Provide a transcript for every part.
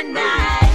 Tonight.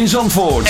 In Zandvoort.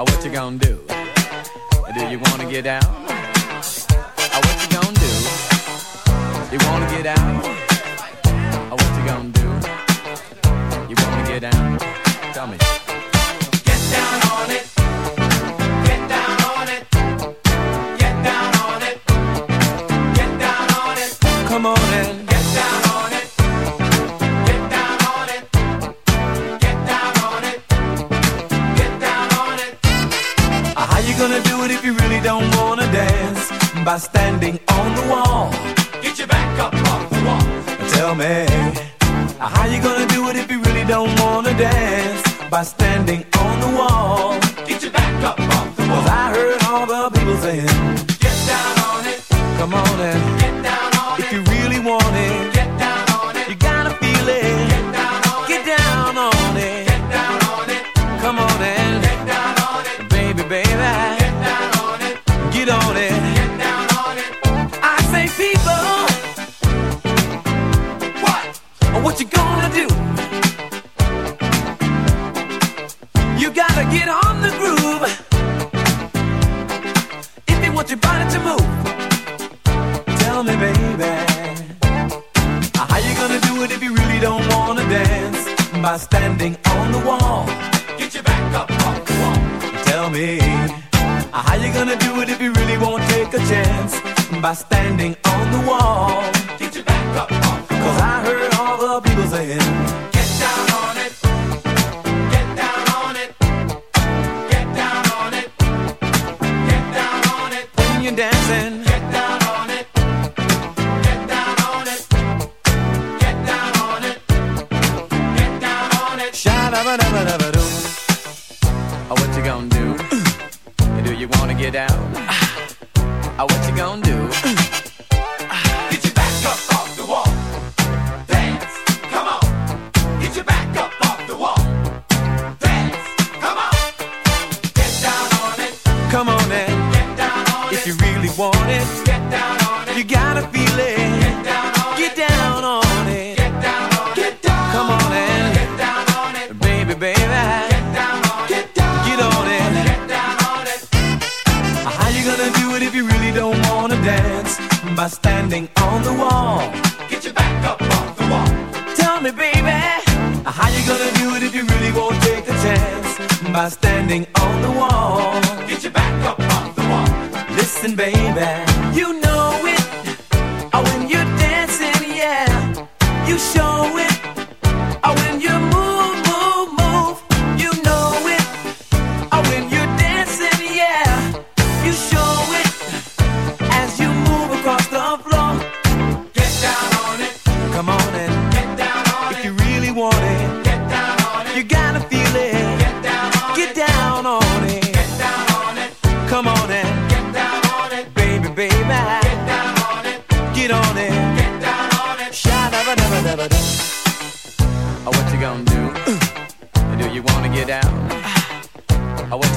Oh, what you gonna do? Do you wanna get down? Oh, what you gonna do? You wanna get down? Oh, what you gonna do? You wanna get down? Tell me. Get down by standing on the one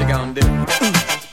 you gonna do?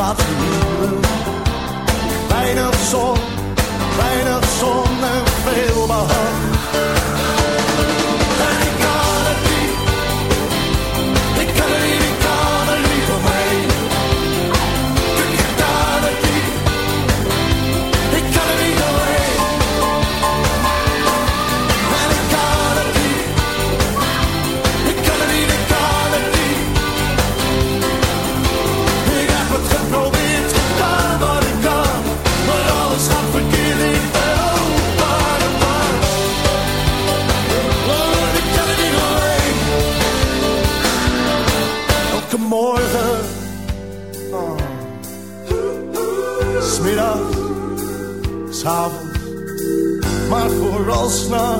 wat nieuw. Weinig zon sna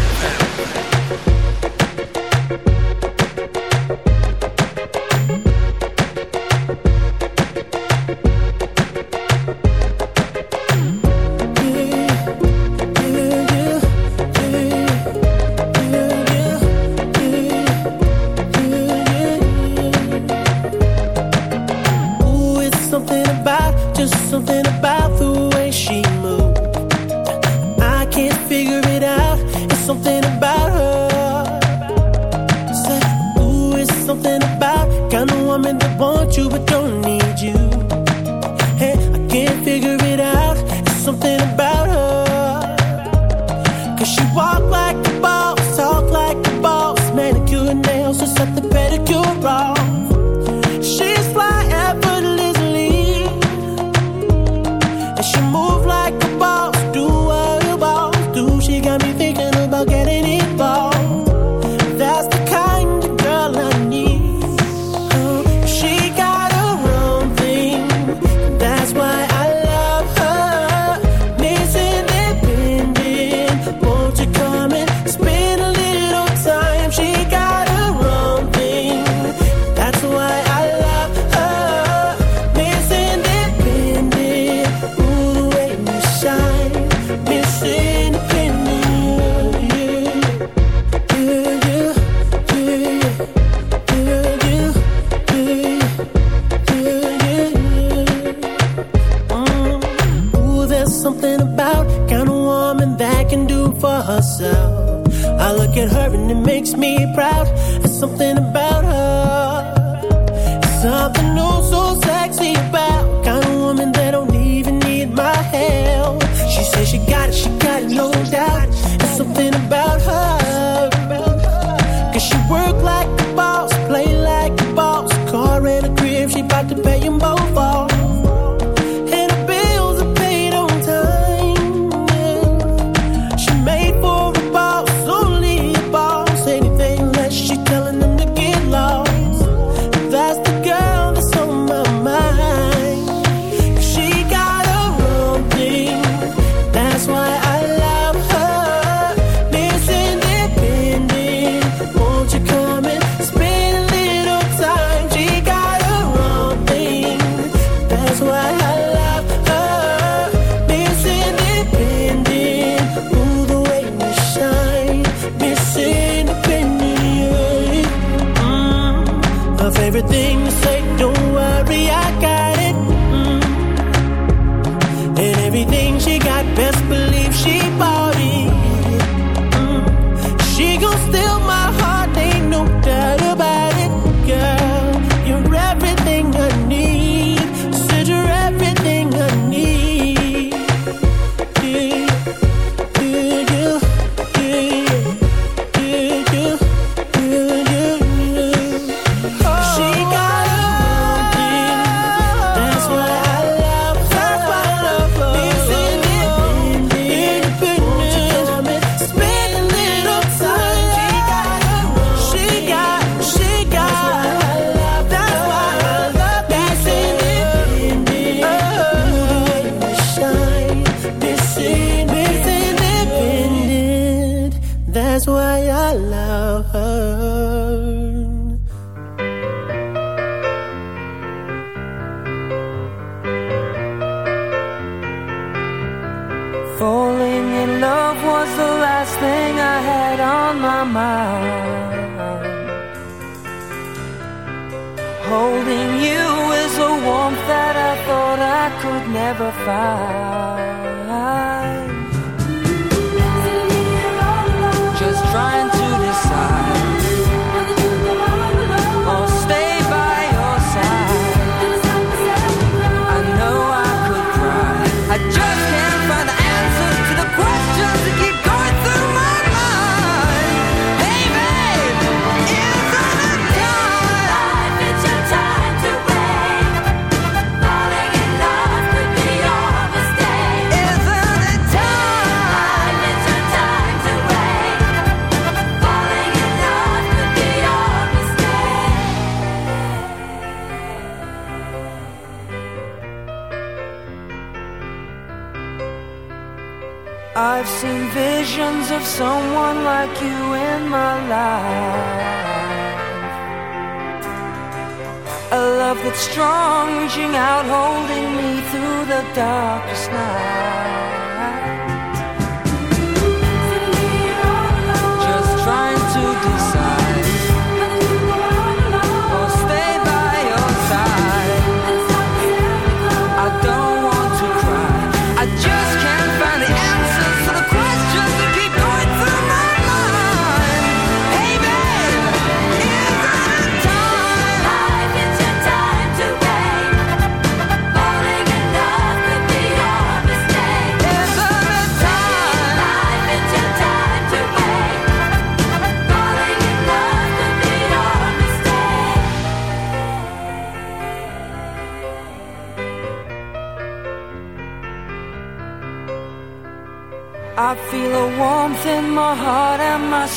makes me proud.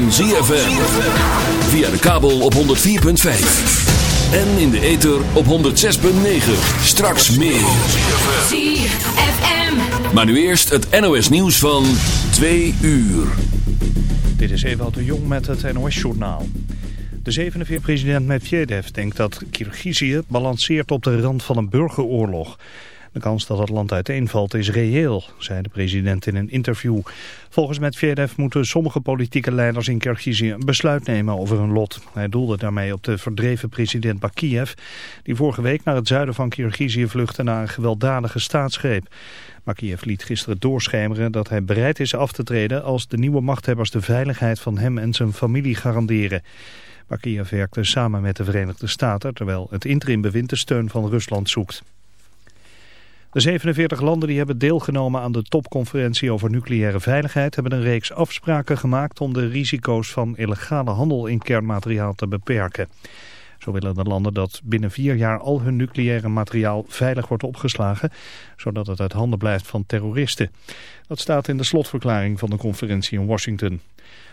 Van ZFM. Via de kabel op 104.5. En in de ether op 106.9. Straks meer. ZFM. Maar nu eerst het NOS nieuws van 2 uur. Dit is Ewout de Jong met het NOS-journaal. De 47-president Medvedev denkt dat Kirgizië balanceert op de rand van een burgeroorlog. De kans dat het land uiteenvalt is reëel, zei de president in een interview. Volgens Medvedev moeten sommige politieke leiders in Kirgizië een besluit nemen over hun lot. Hij doelde daarmee op de verdreven president Bakiev, die vorige week naar het zuiden van Kirgizië vluchtte na een gewelddadige staatsgreep. Bakiev liet gisteren doorschemeren dat hij bereid is af te treden als de nieuwe machthebbers de veiligheid van hem en zijn familie garanderen. Bakiev werkte samen met de Verenigde Staten, terwijl het interimbewind de steun van Rusland zoekt. De 47 landen die hebben deelgenomen aan de topconferentie over nucleaire veiligheid hebben een reeks afspraken gemaakt om de risico's van illegale handel in kernmateriaal te beperken. Zo willen de landen dat binnen vier jaar al hun nucleaire materiaal veilig wordt opgeslagen, zodat het uit handen blijft van terroristen. Dat staat in de slotverklaring van de conferentie in Washington.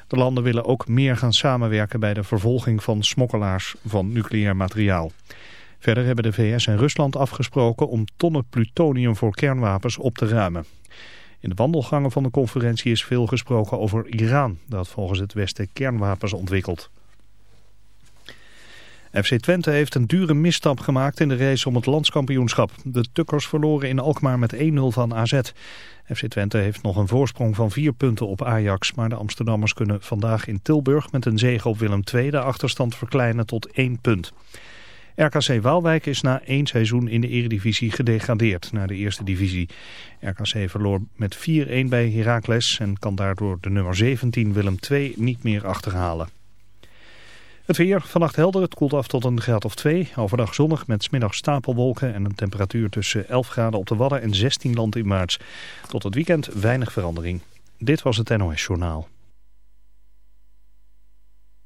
De landen willen ook meer gaan samenwerken bij de vervolging van smokkelaars van nucleair materiaal. Verder hebben de VS en Rusland afgesproken om tonnen plutonium voor kernwapens op te ruimen. In de wandelgangen van de conferentie is veel gesproken over Iran, dat volgens het Westen kernwapens ontwikkelt. FC Twente heeft een dure misstap gemaakt in de race om het landskampioenschap. De Tukkers verloren in Alkmaar met 1-0 van AZ. FC Twente heeft nog een voorsprong van vier punten op Ajax. Maar de Amsterdammers kunnen vandaag in Tilburg met een zege op Willem II de achterstand verkleinen tot één punt. RKC Waalwijk is na één seizoen in de eredivisie gedegradeerd naar de eerste divisie. RKC verloor met 4-1 bij Heracles en kan daardoor de nummer 17 Willem II niet meer achterhalen. Het weer, vannacht helder, het koelt af tot een graad of 2. Overdag zonnig met smiddag stapelwolken en een temperatuur tussen 11 graden op de Wadden en 16 land in maart. Tot het weekend weinig verandering. Dit was het NOS Journaal.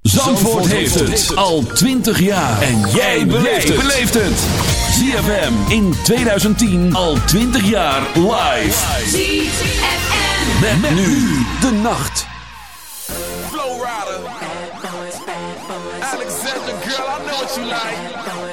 Zandvoort, heeft het al 20 jaar. En jij beleeft het. ZFM in 2010 al 20 jaar live. ZFM. Met, met nu de nacht. Flow Rider. Alexander, girl, I know what you like.